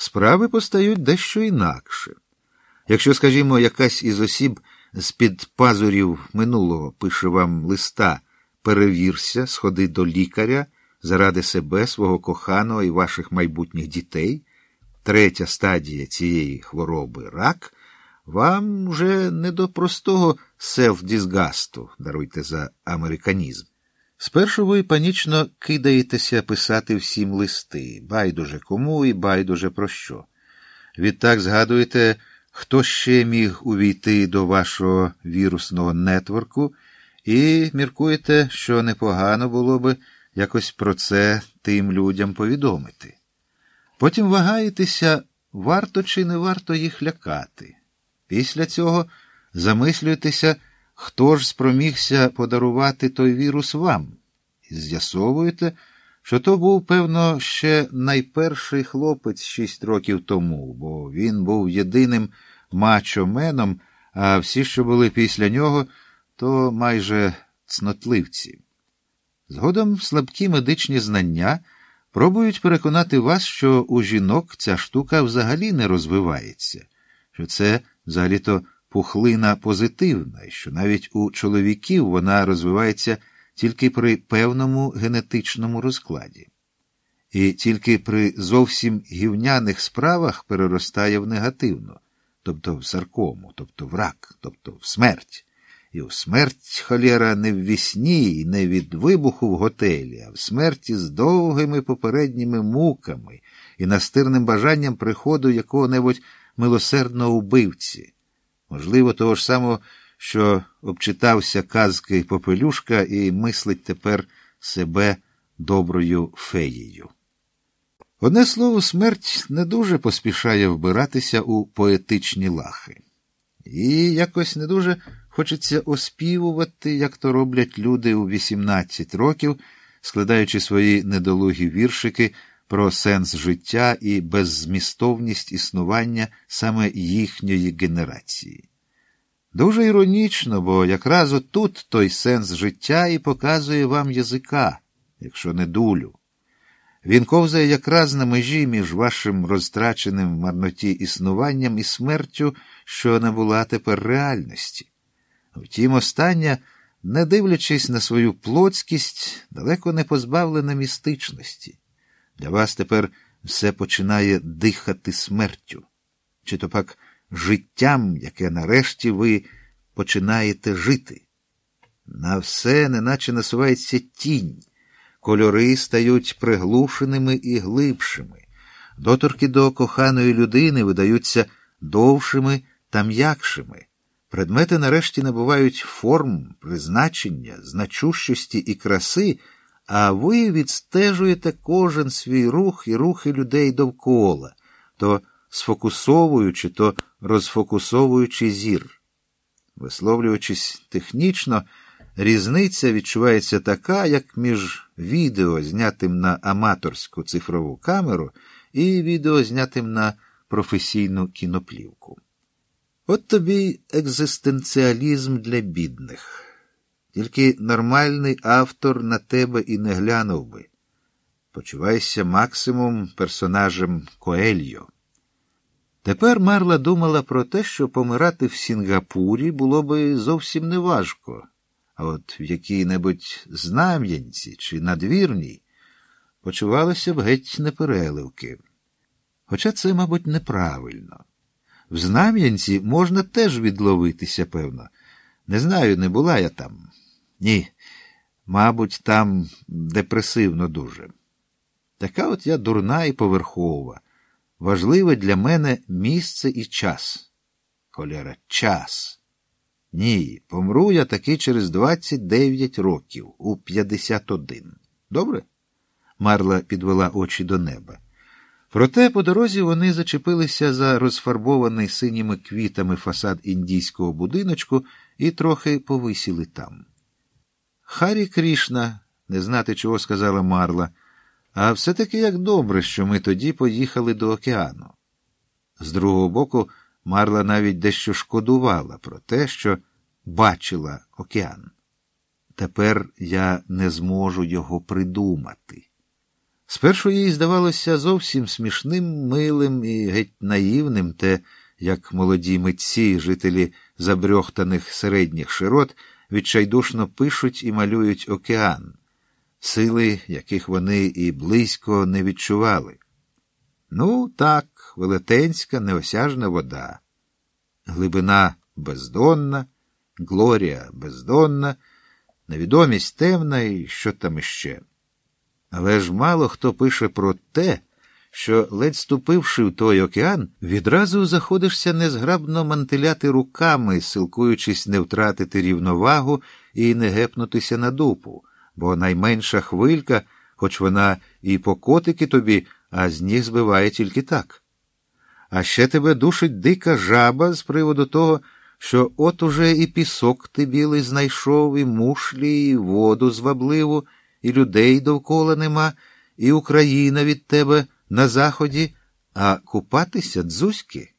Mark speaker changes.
Speaker 1: справи постають дещо інакше. Якщо, скажімо, якась із осіб з-під пазурів минулого пише вам листа, перевірся, сходи до лікаря заради себе, свого коханого і ваших майбутніх дітей, третя стадія цієї хвороби рак, вам уже не до простого селф-дізгасту, даруйте за американізм. Спершу ви панічно кидаєтеся писати всім листи, байдуже кому і байдуже про що. Відтак згадуєте, хто ще міг увійти до вашого вірусного нетворку, і міркуєте, що непогано було би якось про це тим людям повідомити. Потім вагаєтеся, варто чи не варто їх лякати. Після цього замислюєтеся, хто ж спромігся подарувати той вірус вам, і з'ясовуєте, що то був, певно, ще найперший хлопець шість років тому, бо він був єдиним мачо-меном, а всі, що були після нього, то майже цнотливці. Згодом слабкі медичні знання пробують переконати вас, що у жінок ця штука взагалі не розвивається, що це взагалі-то пухлина позитивна, що навіть у чоловіків вона розвивається тільки при певному генетичному розкладі. І тільки при зовсім гівняних справах переростає в негативну, тобто в саркому, тобто в рак, тобто в смерть. І в смерть холєра не в вісні і не від вибуху в готелі, а в смерті з довгими попередніми муками і настирним бажанням приходу якого-небудь милосердного убивці. Можливо, того ж самого, що обчитався казки Попелюшка і мислить тепер себе доброю феєю. Одне слово, смерть не дуже поспішає вбиратися у поетичні лахи. І якось не дуже хочеться оспівувати, як то роблять люди у 18 років, складаючи свої недолугі віршики про сенс життя і беззмістовність існування саме їхньої генерації. Дуже іронічно, бо якраз отут той сенс життя і показує вам язика, якщо не дулю. Він ковзає якраз на межі між вашим розтраченим в марноті існуванням і смертю, що набула тепер реальності. Втім, остання, не дивлячись на свою плотськість, далеко не позбавлена містичності. Для вас тепер все починає дихати смертю, чи то пак життям, яке нарешті ви починаєте жити. На все неначе насувається тінь, кольори стають приглушеними і глибшими, доторки до коханої людини видаються довшими та м'якшими. Предмети нарешті набувають форм, призначення, значущості і краси, а ви відстежуєте кожен свій рух і рухи людей довкола, то сфокусовуючи, то розфокусовуючи зір. Висловлюючись технічно, різниця відчувається така, як між відео, знятим на аматорську цифрову камеру, і відео, знятим на професійну кіноплівку. От тобі екзистенціалізм для бідних. Тільки нормальний автор на тебе і не глянув би. Почувайся максимум персонажем Коельо. Тепер Марла думала про те, що помирати в Сінгапурі було би зовсім неважко, а от в якій-небудь знам'янці чи надвірній почувалося б геть непереливки. Хоча це, мабуть, неправильно. В Знам'янці можна теж відловитися, певно. Не знаю, не була я там. Ні, мабуть, там депресивно дуже. Така от я дурна і поверхова. Важливе для мене місце і час. Холера, час. Ні, помру я таки через 29 років, у 51. Добре? Марла підвела очі до неба. Проте по дорозі вони зачепилися за розфарбований синіми квітами фасад індійського будиночку і трохи повисіли там. Харі Крішна, не знати, чого сказала Марла, а все-таки як добре, що ми тоді поїхали до океану. З другого боку, Марла навіть дещо шкодувала про те, що бачила океан. Тепер я не зможу його придумати. Спершу їй здавалося зовсім смішним, милим і геть наївним те, як молоді митці, жителі забрьохтаних середніх широт, відчайдушно пишуть і малюють океан, сили, яких вони і близько не відчували. Ну, так, велетенська, неосяжна вода, глибина бездонна, глорія бездонна, невідомість темна і що там іще. Але ж мало хто пише про те, що, ледь ступивши в той океан, відразу заходишся незграбно мантиляти руками, силкуючись не втратити рівновагу і не гепнутися на дупу, бо найменша хвилька, хоч вона і по котики тобі, а з ніг збиває тільки так. А ще тебе душить дика жаба з приводу того, що от уже і пісок ти білий знайшов, і мушлі, і воду звабливу, і людей довкола нема, і Україна від тебе на заході, а купатися дзузьки.